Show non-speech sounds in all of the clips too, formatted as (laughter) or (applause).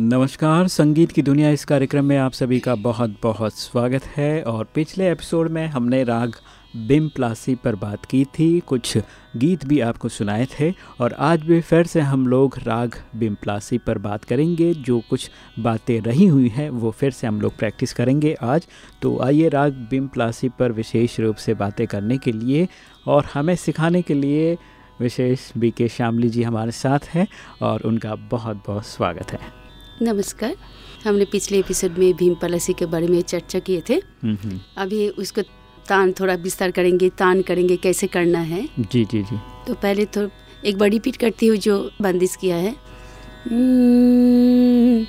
नमस्कार, संगीत की दुनिया इस कार्यक्रम में आप सभी का बहुत बहुत स्वागत है और पिछले एपिसोड में हमने राग बिम प्लासी पर बात की थी, कुछ गीत भी आपको सुनाए थे और आज भी फिर से हम लोग राग बिम प्लासी पर बात करेंगे, जो कुछ बातें रही हुई हैं, वो फिर से हम लोग प्रैक्टिस करेंगे आज। तो आइए राग बिम प्लासी पर विशेष रूप से बातें करने के लिए और हमें सिखाने के लिए विशेष बी के श्यामली जी हमारे साथ हैं और उनका बहुत बहुत स्वागत है। नमस्कार। हमने पिछले एपिसोड में भीम पलसी के बारे में चर्चा किए थे। हम्म, हम्म। अभी उसको तान थोड़ा विस्तार करेंगे तान करेंगे कैसे करना है। जी जी जी। तो पहले तो एक बड़ी पीट करती हूँ जो बंदिश किया है। हम्म,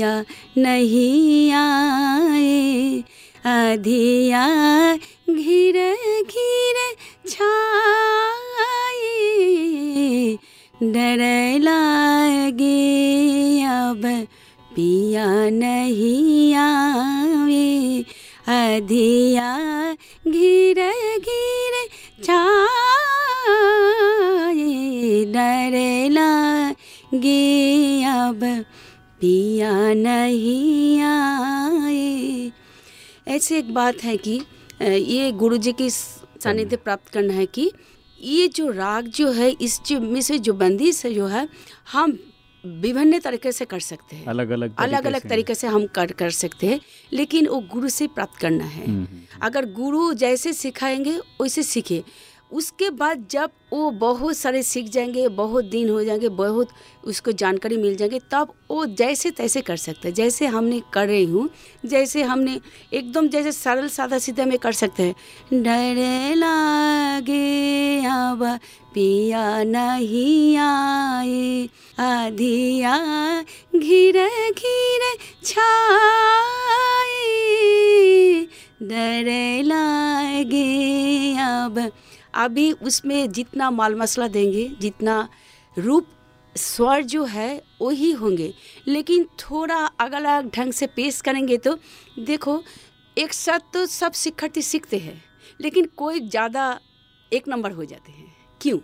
आ नहीं आए अधिया घिर घिर छाए। डर लागे अब पिया नहीं आए अधिया घिर घिर छाए, डर लागे अब पिया नहीं आए। ऐसे एक बात है कि ये गुरु जी की सानिध्य प्राप्त करना है कि ये जो राग जो है, इस जो में से जो बंदिश है जो है, हम विभिन्न तरीके से कर सकते हैं। अलग अलग अलग अलग तरीके से हम कर कर सकते हैं लेकिन वो गुरु से प्राप्त करना है। हम्म, हम्म। अगर गुरु जैसे सिखाएँगे वैसे सीखे। उसके बाद जब वो बहुत सारे सीख जाएँगे, बहुत दिन हो जाएँगे, बहुत उसको जानकारी मिल जाएँगे, तब वो जैसे तैसे कर सकते हैं। जैसे हमने कर रही हूँ, जैसे हमने एकदम जैसे सरल सादा सीधा में कर सकते हैं। डर लागे अब पिया नहीं आए, आधिया घिर घिर छाए। डर लागे अब अभी उसमें जितना माल मसला देंगे, जितना रूप, स्वर जो है, वही होंगे। लेकिन थोड़ा अलग अलग ढंग से पेश करेंगे तो देखो, एक साथ तो सब शिक्षार्थी सीखते हैं, लेकिन कोई ज़्यादा एक नंबर हो जाते हैं। क्यों?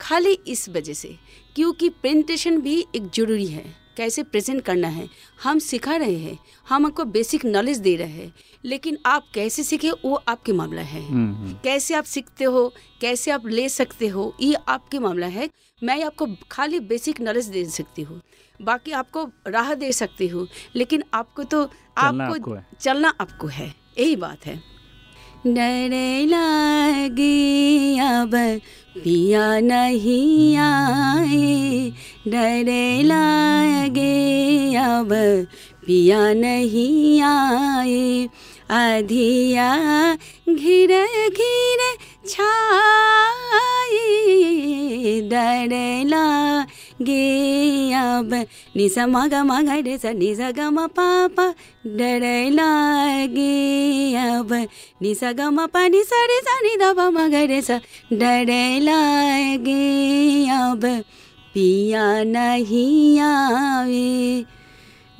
खाली इस वजह से, क्योंकि प्रेजेंटेशन भी एक ज़रूरी है। कैसे प्रेजेंट करना है? हम सिखा रहे हैं। हम आपको बेसिक नॉलेज दे रहे हैं। लेकिन आप कैसे सीखे वो आपके मामला है। हम्म, हम्म। कैसे आप सीखते हो कैसे आप ले सकते हो ये आपके मामला है। मैं आपको खाली बेसिक नॉलेज दे सकती हूँ। बाकी आपको राह दे सकती हूँ। लेकिन आपको तो चलना आपको, आपको चलना आपको है। यही बात है। डर लागे अब पिया नहीं आए डरे लागे अब। पिया नहीं आए अधिया घिर घिर छाए डर लागे अब निस मग मग रे स निस ग म पापा डर लागे अब निस ग म प नि स रे स नि द प म ग रे स डर लागे अब पिया नहीं आवे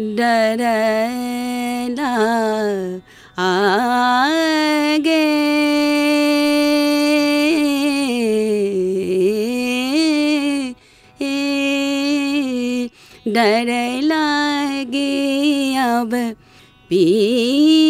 डरला आगे। डर लागे अब पी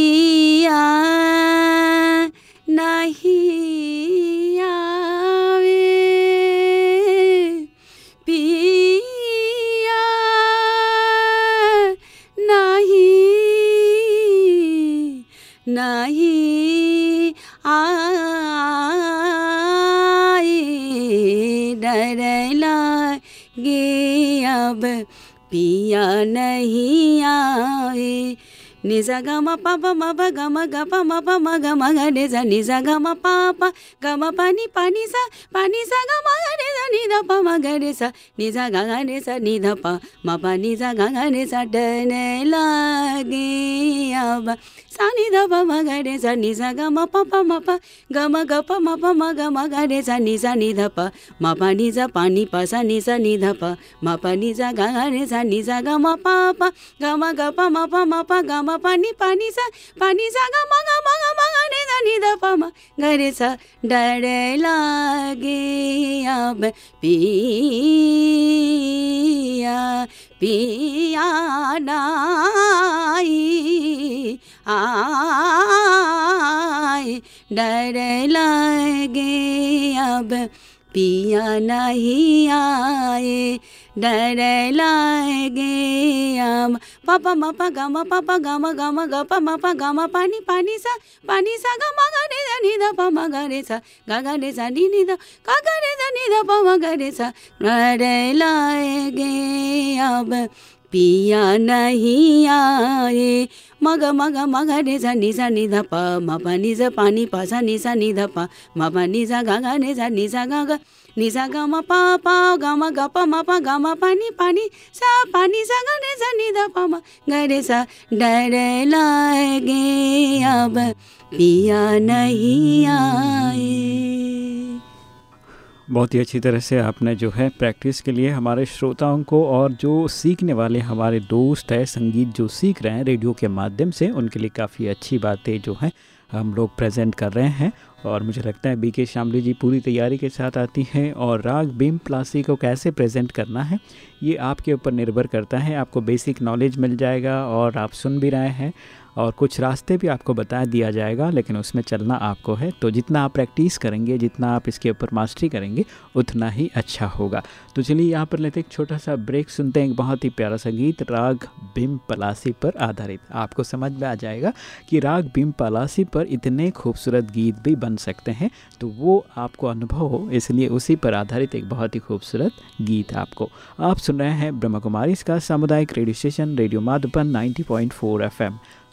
नहीं आए। निजा ग म प प म प ग म ग प म प म ग म ग रे ज निजा ग म प प ग म प नि प नि सा प नि सा ग म ग रे ज नि ध प म ग रे सा नि जा ग ग रे सा नि ध प म प नि जा ग ग रे सा डरने लागे अब सा नि ध प म ग रे सा नि जा ग म प प म प ग म ग प म प म ग म ग रे सा नि सा ग ग रे सा नि प नि सा प म ग म ग म ग रे सा डर लागे, अब पिया पिया नाई, आए। डर लगे, अब पिया नहीं आए, डर लगे अब पापा, मापा, गामा, पापा, गामा गामा गा ग म ग म ग प म प ग म पानी पानी सा पानी सा गा म ग रे ज नि ध प म ग रे सा, गा ग रे सा, नी नी दा का ग रे सा, नी दा, पामा म रे सा। डर लगे अब पिया नहीं आए। मग मग मग रे सा नि सा नि ध प। म प नि ज प नि प। सा नि सा नि ध प म प नि सा ग ग नि सा नि सा ग ग। नि सा ग, म, प प, ग, म, ग, प, म, प, ग, म प नि प नि सा प सा, ग रे सा नि ध प, म। ग रे सा, डर लगे अब। पिया नहीं आए। बहुत ही अच्छी तरह से आपने जो है प्रैक्टिस के लिए हमारे श्रोताओं को और जो सीखने वाले हमारे दोस्त हैं, संगीत जो सीख रहे हैं, रेडियो के माध्यम से, उनके लिए काफ़ी अच्छी बातें जो हैं हम लोग प्रेजेंट कर रहे हैं। और मुझे लगता है बी के जी पूरी तैयारी के साथ आती हैं और राग बीम प्लासी को कैसे प्रेजेंट करना है, ये आपके ऊपर निर्भर करता है। आपको बेसिक नॉलेज मिल जाएगा और आप सुन भी रहे हैं। और कुछ रास्ते भी आपको बता दिया जाएगा, लेकिन उसमें चलना आपको है। तो जितना आप प्रैक्टिस करेंगे, जितना आप इसके ऊपर मास्टरी करेंगे, उतना ही अच्छा होगा। तो चलिए यहाँ पर लेते एक छोटा सा ब्रेक, सुनते हैं एक बहुत ही प्यारा सा गीत, राग बिम पलासी पर आधारित। आपको समझ में आ जाएगा कि राग बिम पलासी पर इतने खूबसूरत गीत भी बन सकते हैं तो वो आपको अनुभव हो, इसलिए उसी पर आधारित एक बहुत ही खूबसूरत गीत आपको। आप सुन रहे हैं ब्रह्म कुमारी इसका सामुदायिक radio station, radio Madhuban 90.4 FM.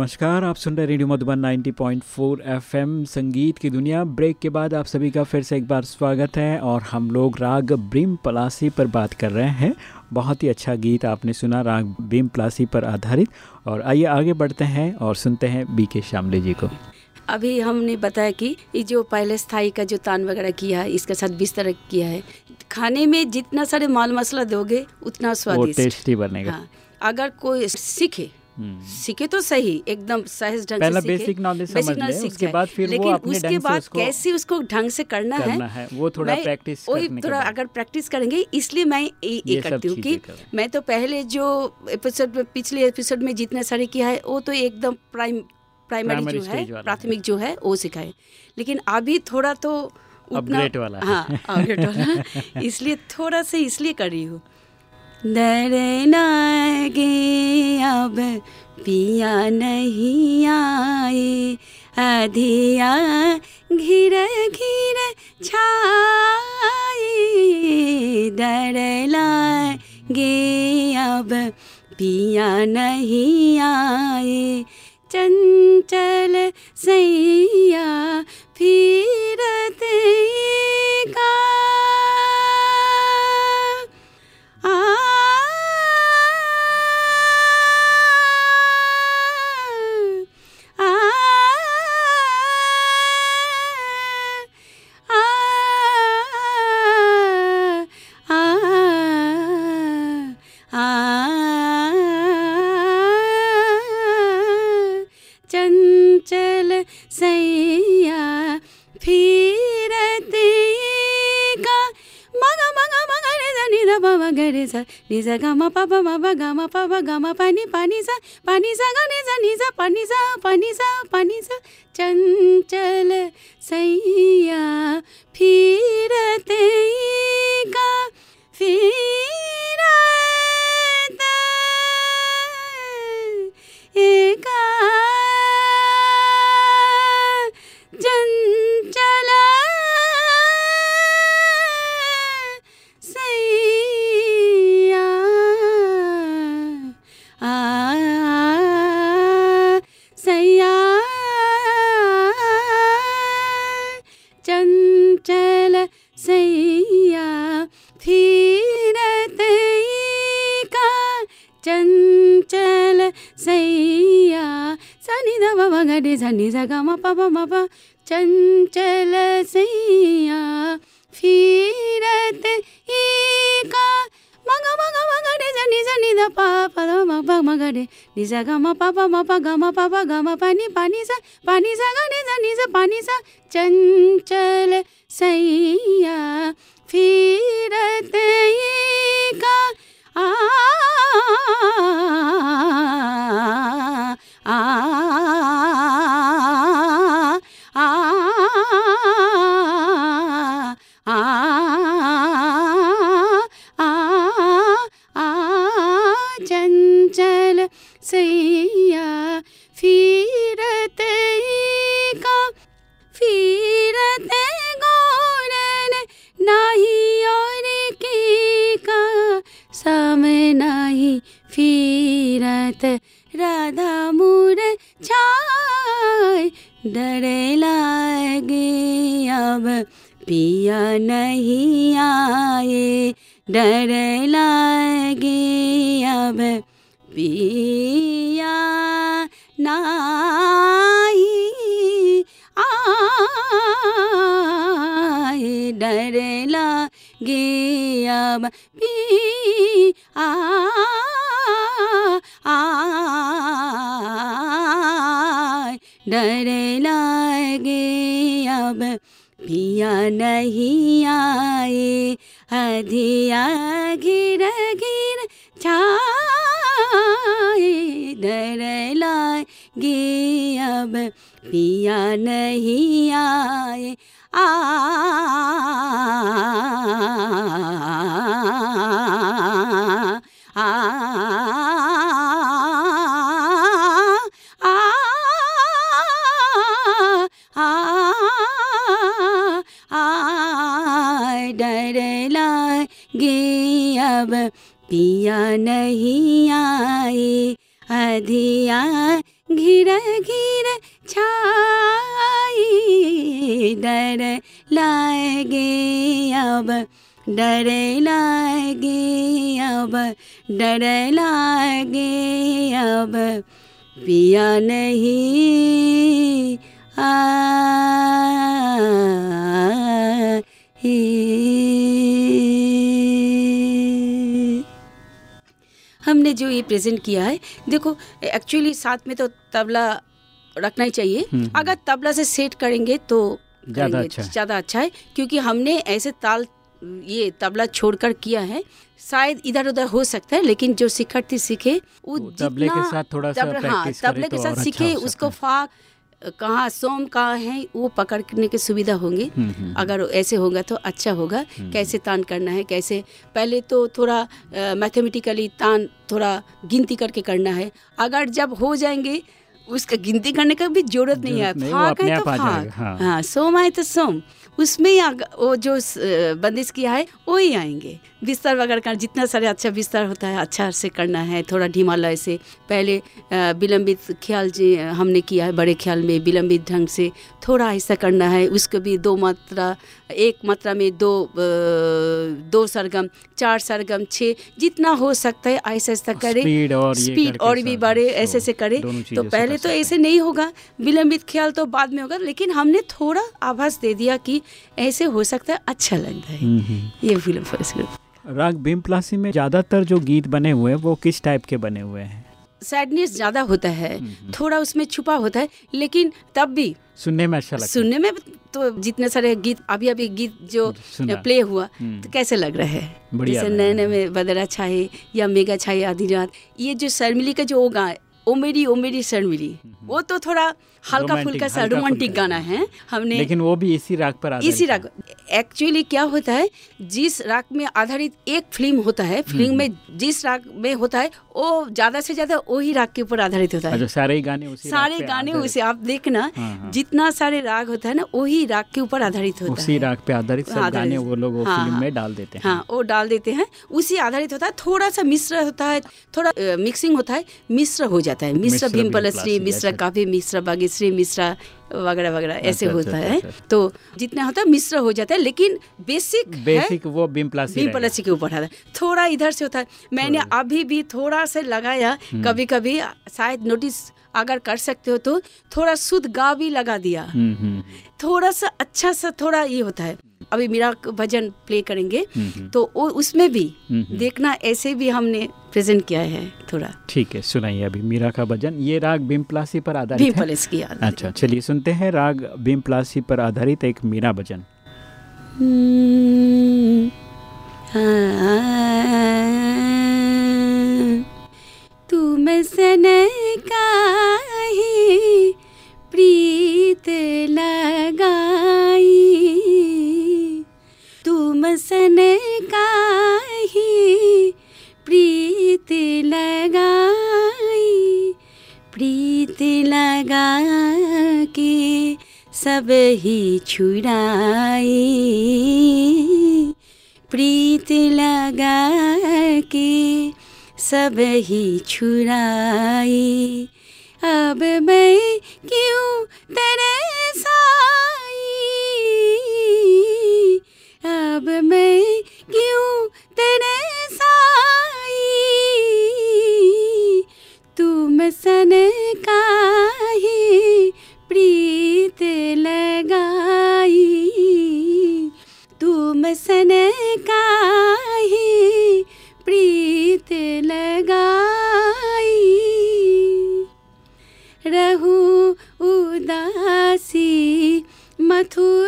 नमस्कार आप सुन रहे रेडियो मधुबन 90.4 एफएम संगीत की दुनिया। ब्रेक के बाद आप सभी का फिर से एक बार स्वागत है और हम लोग राग ब्रिम पलासी पर बात कर रहे हैं। बहुत ही अच्छा गीत आपने सुना राग ब्रिम पलासी पर आधारित। और आइए आगे बढ़ते हैं और सुनते हैं बी के श्यामले जी को। अभी हमने बताया कि ये जो पहले स्थायी का जो तान वगैरह किया है इसके साथ बिस्तर किया है। खाने में जितना सारे माल मसाला दोगे उतना स्वादिष्ट। टेस्टी बनेगा। हाँ, अगर कोई सीखे। सीखे तो सही एकदम सहज ढंग से बेसिक नॉलेज समझ ले उसके बाद फिर लेकिन वो अपने उसके बाद उसको कैसे उसको ढंग से करना, करना है, है वो थोड़ा प्रैक्टिस वही थोड़ा अगर प्रैक्टिस करेंगे इसलिए मैं ये, ये करती हूँ कि मैं तो पहले जो एपिसोड पिछले एपिसोड में जितने सारे किया है वो तो एकदम प्राइम प्राइमरी जो है प्राथमिक जो है वो सिखाए। लेकिन अभी थोड़ा तो अपग्रेड वाला। हाँ अपग्रेड वाला। (laughs) इसलिए थोड़ा सा इसलिए कर रही हूँ। डरना गे अब पिया नहीं आए। अधिया घिर घिर छाए। डर गे अब पिया नहीं आए। चंचल सैया फिरते नि ग म प प म प ग म प प ग म प नि प नि सा प नि सा ग नि सा नि सा प सा प नि सा प नि सा चंचल सैया फिरते का फिर एका चंचला ग रे नि ज ग म प प म प ग म प प ग म प नि प नि लागे, अब पिया नहीं आए। अधिया घिर घिर छाए, डर लागे, अब पिया नहीं आए। आ पिया नहीं आए अधिया घिर घिर छाई। डर लागे अब, डर लागे अब, डर लागे अब। पिया नहीं आए हमने जो ये प्रेजेंट किया है देखो एक्चुअली साथ में तो तबला रखना ही चाहिए हम्म। अगर तबला से सेट करेंगे तो ज़्यादा अच्छा है। ज़्यादा अच्छा है क्योंकि हमने ऐसे ताल ये तबला छोड़कर किया है शायद इधर उधर हो सकता है लेकिन जो शिक्षार्थी सीखे वो वो तबले के साथ थोड़ा सा तबला- हाँ, तबले के तो साथ अच्छा सीखे उसको है। कहाँ सोम कहाँ है वो पकड़ने के सुविधा होंगे। हम्म, हम्म, अगर ऐसे होगा तो अच्छा होगा। कैसे तान करना है कैसे? पहले तो थोड़ा मैथमेटिकली तान थोड़ा गिनती करके करना है। अगर जब हो जाएँगे उसका गिनती करने का भी ज़रूरत नहीं है। फाक है तो फाक हाँ। हाँ सोम आए तो सोम। उसमें वो जो बंदिश किया है वो ही आएँगे। बिस्तर वगैरह का जितना सारे अच्छा बिस्तर होता है अच्छा से करना है थोड़ा ढीमालय से। पहले विलंबित ख्याल जी हमने किया है बड़े ख्याल में विलंबित ढंग से थोड़ा ऐसा करना है उसको भी दो मात्रा एक मात्रा में दो दो सरगम चार सरगम छः जितना हो सकता है ऐसा ऐसा करें। स्पीड और स्पीड और भी बढ़े तो ऐसे ऐसे करे दोनों तो पहले तो ऐसे नहीं होगा विलंबित ख्याल तो बाद में होगा लेकिन हमने थोड़ा आभास दे दिया कि ऐसे हो सकता है अच्छा लगता है। हम्म, हम्म। ये फ़िल्म फ़र्स्ट राग भीम प्लासी में ज़्यादातर जो गीत बने हुए हैं वो किस टाइप के बने हुए हैं? सैडनेस ज़्यादा होता है। हम्म। थोड़ा उसमें छुपा होता है लेकिन तब भी सुनने में अच्छा लगता है। सुनने में तो जितने सारे गीत अभी अभी गीत जो प्ले हुआ हम्म। तो कैसे लग रहा है? जैसे नए नए में बदरा छाए या मेगा छाए आधी रात ये जो शर्मिली का जो वो गा ओ मेरी ओ मेरी शर्मिली वो तो थोड़ा हल्का फुल्का सा रोमांटिक गाना है। हमने लेकिन वो भी इसी राग पर इसी राग एक्चुअली क्या होता है जिस राग में आधारित एक फ़िल्म होता है फ़िल्म में जिस राग में होता है वो ज़्यादा से ज़्यादा वही राग के ऊपर आधारित होता है। अच्छा सारे गाने उसी सारे गाने उसे आप देखना हाँ, हाँ। जितना सारे राग होता है ना वही राग के ऊपर आधारित होता है। उसी राग पे आधारित सब गाने वो लोग वो फ़िल्म हाँ। में डाल देते हैं। हाँ वो डाल देते हैं। उसी आधारित होता है थोड़ा सा मिश्र होता है थोड़ा मिक्सिंग होता है मिश्र हो जाता है। मिश्र भीम पलश्री मिश्र अच्छा। काफ़ी मिश्र बागी केसरी मिश्रा वगैरह वगैरह ऐसे अच्छा, होता अच्छा, है। अच्छा। तो जितना होता है मिश्र हो जाता है लेकिन बेसिक बेसिक है, वो बीम प्लासी बीम प्लासी के ऊपर है। थोड़ा इधर से होता है। मैंने अभी भी थोड़ा से लगाया हम्म। कभी कभी शायद नोटिस अगर कर सकते हो तो थोड़ा शुद्ध गा भी लगा दिया। हम्म, हम्म, थोड़ा सा अच्छा सा थोड़ा ये होता है। अभी मेरा भजन प्ले करेंगे हम्म, तो उसमें भी हम्म। देखना ऐसे भी हमने प्रेजेंट किया है थोड़ा ठीक है सुनाइए अभी मीरा का भजन ये राग बिम प्लासी पर आधारित है किया अच्छा चलिए सुनते हैं राग बिम प्लासी पर आधारित एक मीरा भजन हम्म, हाँ, तुम सन लगा के सब ही छुड़ाई। प्रीत लगा के सब ही छुड़ाई। अब मैं क्यों तरसाई? अब मैं क्यों तरसाई? तुम सन à tous.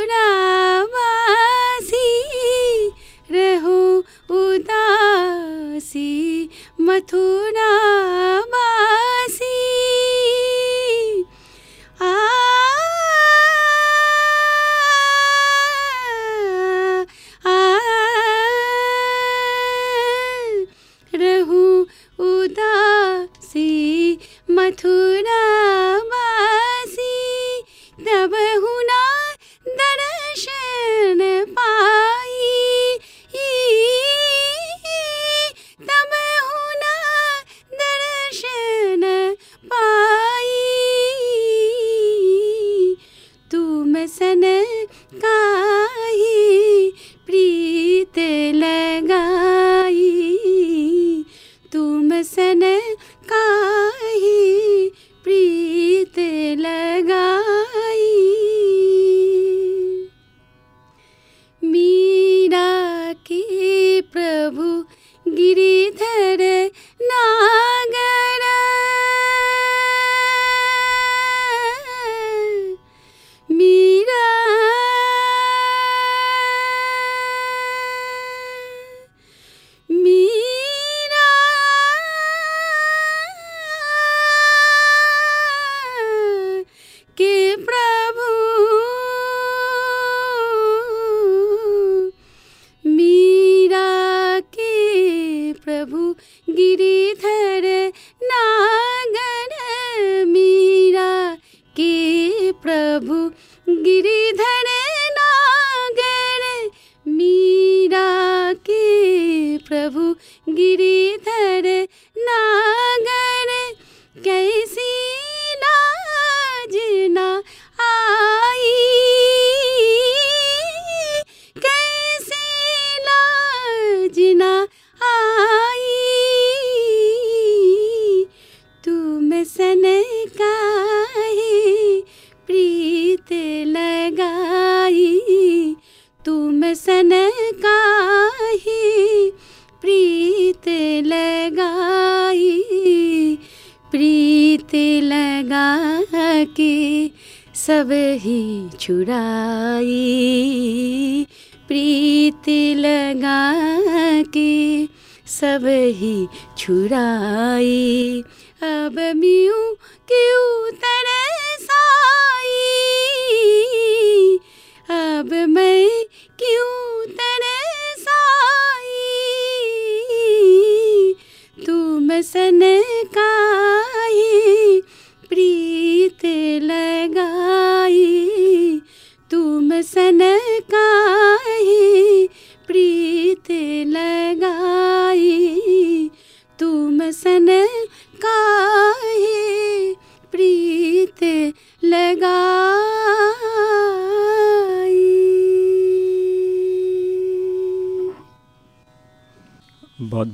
तुम का काहे गिरिधर छुड़ाई। प्रीत लगा के सब ही छुड़ाई। अब म्यू क्यों तरसाई? अब मैं क्यों तरसाई? तुम सन काहे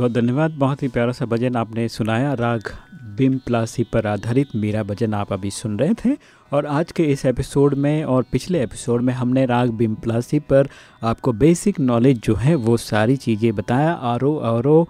बहुत धन्यवाद। बहुत ही प्यारा सा भजन आपने सुनाया। राग बिम प्लासी पर आधारित मेरा भजन आप अभी सुन रहे थे और आज के इस एपिसोड में और पिछले एपिसोड में हमने राग बिम प्लासी पर आपको बेसिक नॉलेज जो है वो सारी चीज़ें बताया। आरो आरो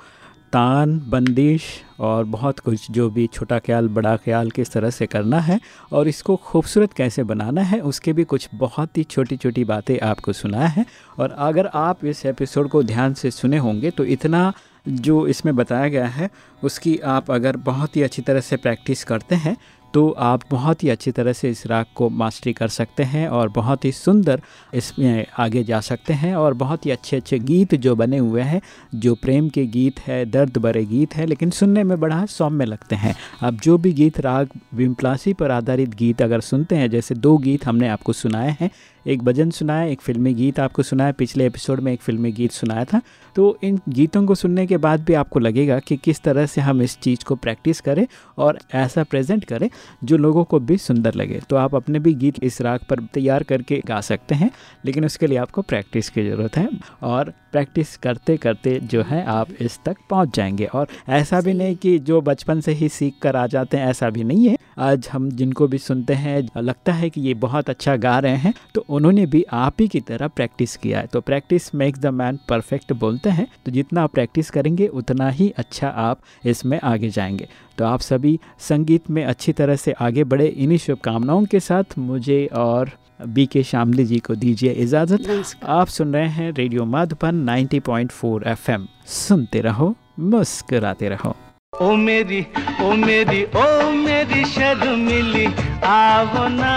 तान, बंदिश और बहुत कुछ जो भी छोटा ख्याल, बड़ा ख्याल किस तरह से करना है और इसको खूबसूरत कैसे बनाना है उसके भी कुछ बहुत ही छोटी छोटी बातें आपको सुनाया है। और अगर आप इस एपिसोड को ध्यान से सुने होंगे तो इतना जो इसमें बताया गया है, उसकी आप अगर बहुत ही अच्छी तरह से प्रैक्टिस करते हैं तो आप बहुत ही अच्छी तरह से इस राग को मास्टरी कर सकते हैं और बहुत ही सुंदर इसमें आगे जा सकते हैं और बहुत ही अच्छे अच्छे गीत जो बने हुए हैं, जो प्रेम के गीत है, दर्द भरे गीत है, लेकिन सुनने में बड़ा सौम्य लगते हैं। अब जो भी गीत राग विम्प्लासी पर आधारित गीत अगर सुनते हैं, जैसे दो गीत हमने आपको सुनाए हैं एक भजन सुनाया एक फिल्मी गीत आपको सुनाया पिछले एपिसोड में एक फिल्मी गीत सुनाया था। तो इन गीतों को सुनने के बाद भी आपको लगेगा कि किस तरह से हम इस चीज़ को प्रैक्टिस करें और ऐसा प्रेजेंट करें जो लोगों को भी सुंदर लगे। तो आप अपने भी गीत इस राग पर तैयार करके गा सकते हैं लेकिन उसके लिए आपको प्रैक्टिस की ज़रूरत है और प्रैक्टिस करते करते जो है आप इस तक पहुँच जाएँगे। और ऐसा भी नहीं कि जो बचपन से ही सीख कर आ जाते हैं ऐसा भी नहीं है। आज हम जिनको भी सुनते हैं लगता है कि ये बहुत अच्छा गा रहे हैं तो उन्होंने भी आप ही की तरह प्रैक्टिस किया है। तो practice makes the man perfect बोलते हैं। तो जितना आप प्रैक्टिस करेंगे उतना ही अच्छा आप इसमें आगे जाएँगे। तो आप सभी संगीत में अच्छी तरह से आगे बढ़े। इन्हीं शुभकामनाओं के साथ मुझे और बी के शामली जी को दीजिए इजाज़त। आप सुन रहे हैं रेडियो माधुपन 90.4 एफएम। सुनते रहो मुस्कुराते रहो। ओ मेरी ओ मेरी ओ मेरी शर्मिली आवो ना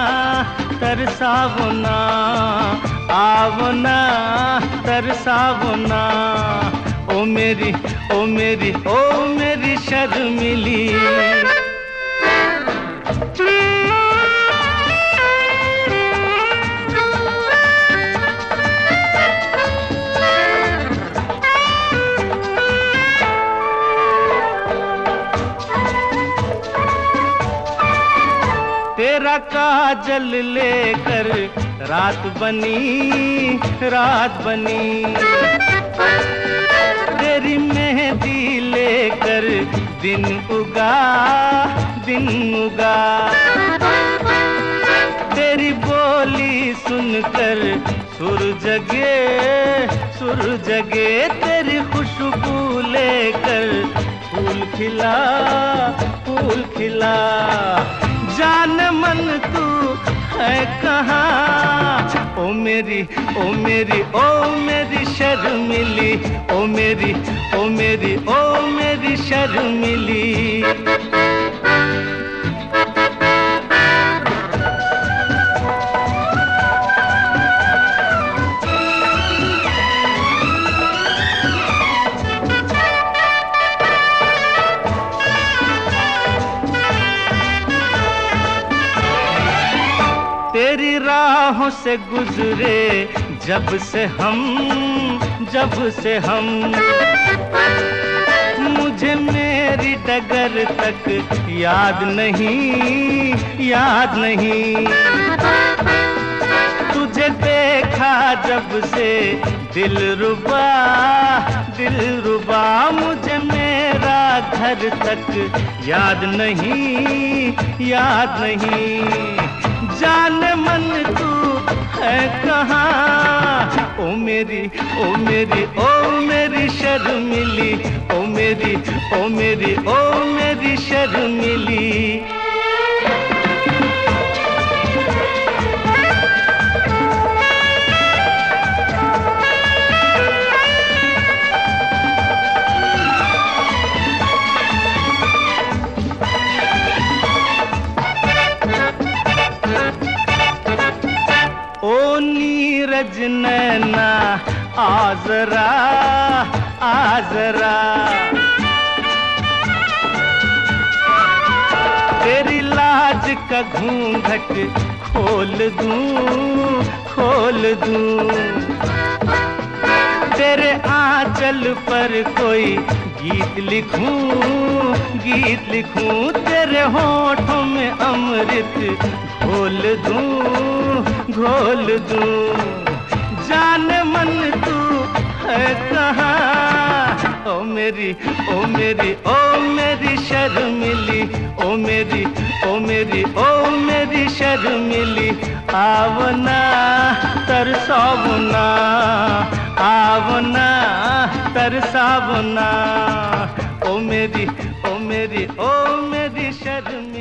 तरसावो ना आवो ना तरसावो ना। ओ मेरी ओ मेरी ओ मेरी शर्मिली। तेरा काजल लेकर रात बनी रात बनी। तेरी मेहंदी लेकर दिन उगा दिन उगा। तेरी बोली सुनकर सुर जगे सुर जगे। तेरी खुशबू लेकर फूल खिला फूल खिला। जान मन तू है कहाँ? ओ मेरी ओ मेरी ओ मेरी शर्मिली, ओ मेरी ओ मेरी ओ मेरी शर्मिली। राहों से गुजरे, जब से हम, जब से हम। मुझे मेरी डगर तक याद नहीं याद नहीं। तुझे देखा जब से दिल रुबा दिल रुबा। मुझे मेरा घर तक याद नहीं याद नहीं। जान मन तू है कहाँ? ओ मेरी ओ मेरी ओ मेरी शर्मिली, ओ मेरी ओ मेरी ओ मेरी शर्मिली। नैना आजरा आजरा। तेरी लाज का घूंघट खोल दूँ खोल दूँ। तेरे आंचल पर कोई गीत लिखूं गीत लिखूं। तेरे होठों में अमृत घोल दूँ घोल दूँ। कहाँ ओ मेरी ओ मेरी ओ मेरी शर्मिली। ओ मेरी ओ मेरी ओ मेरी शर्मिली। आवना तरसावना आवना तरसावना ओ मेरी ओ मेरी ओ मेरी शर्मिली।